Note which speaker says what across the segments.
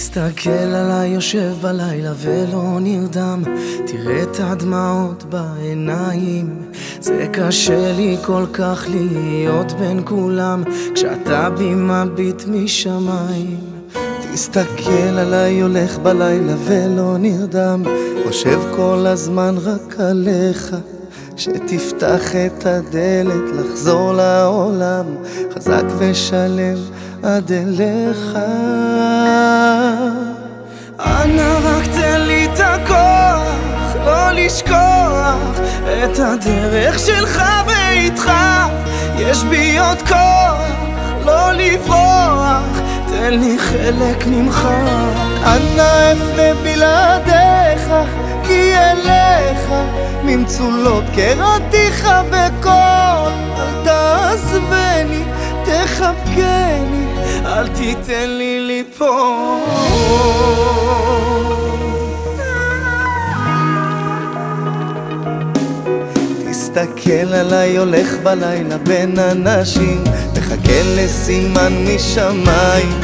Speaker 1: תסתכל עליי יושב בלילה ולא נרדם. תראה את הדמעות בעיניים. זה קשה לי כל כך להיות בין כולם. כשאתה בי מביט משמיים. תסתכל עליי הולך בלילה ולא נרדם. חושב כל הזמן רק עליך. שתפתח את הדלת לחזור לעולם. חזק ושלם עד אליך. אנא רק תן לי את הכוח לא לשכוח את הדרך שלך ואיתך. יש בי עוד כוח לא לברוח תן לי חלק ממך.
Speaker 2: אנא אפנה בלעדיך כי אליך ממצולות קראתיך בקול. אל תעזבני, תחבקני
Speaker 1: אל תיתן לי ליפול.
Speaker 2: תסתכל עליי הולך בלילה בין אנשים מחכה לסימן משמיים.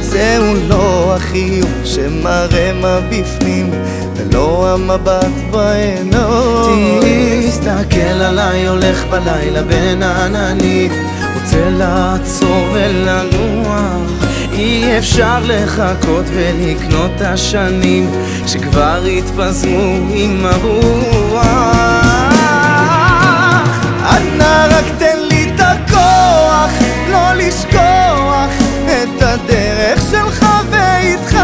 Speaker 2: זהו לא החיוך שמראה מה בפנים ולא המבט בעינות
Speaker 1: תסתכל עליי הולך בלילה בין העננים רוצה לעצור ולנוח. אי אפשר לחכות ולקנות את השנים שכבר התפזמו עם הרוח.
Speaker 2: אנא רק תן לי את הכוח לא לשכוח את הדרך שלך ואיתך.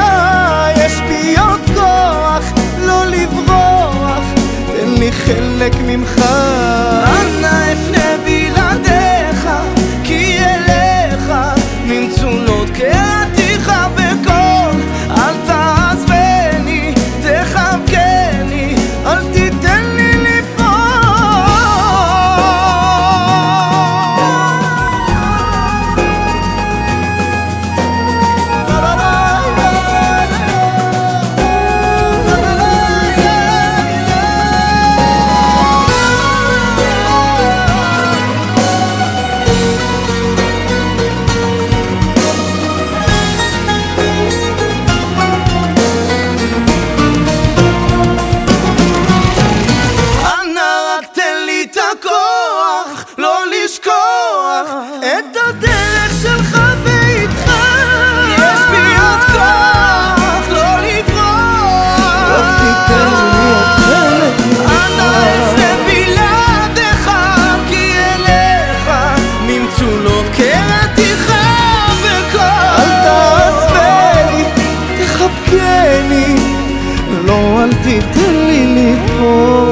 Speaker 2: יש בי עוד כוח לא לברוח. תן לי חלק ממך
Speaker 1: את הדרך שלך ואיתך. יש בי עוד כוח לא לברוח.
Speaker 2: רק תיתן לי עוד חלק
Speaker 1: אנא אפנה בלעדיך כי אליך ממצולות קראתיך בקול
Speaker 2: אל תעזבני, תחבקני, לא אל תיתן לי ליפול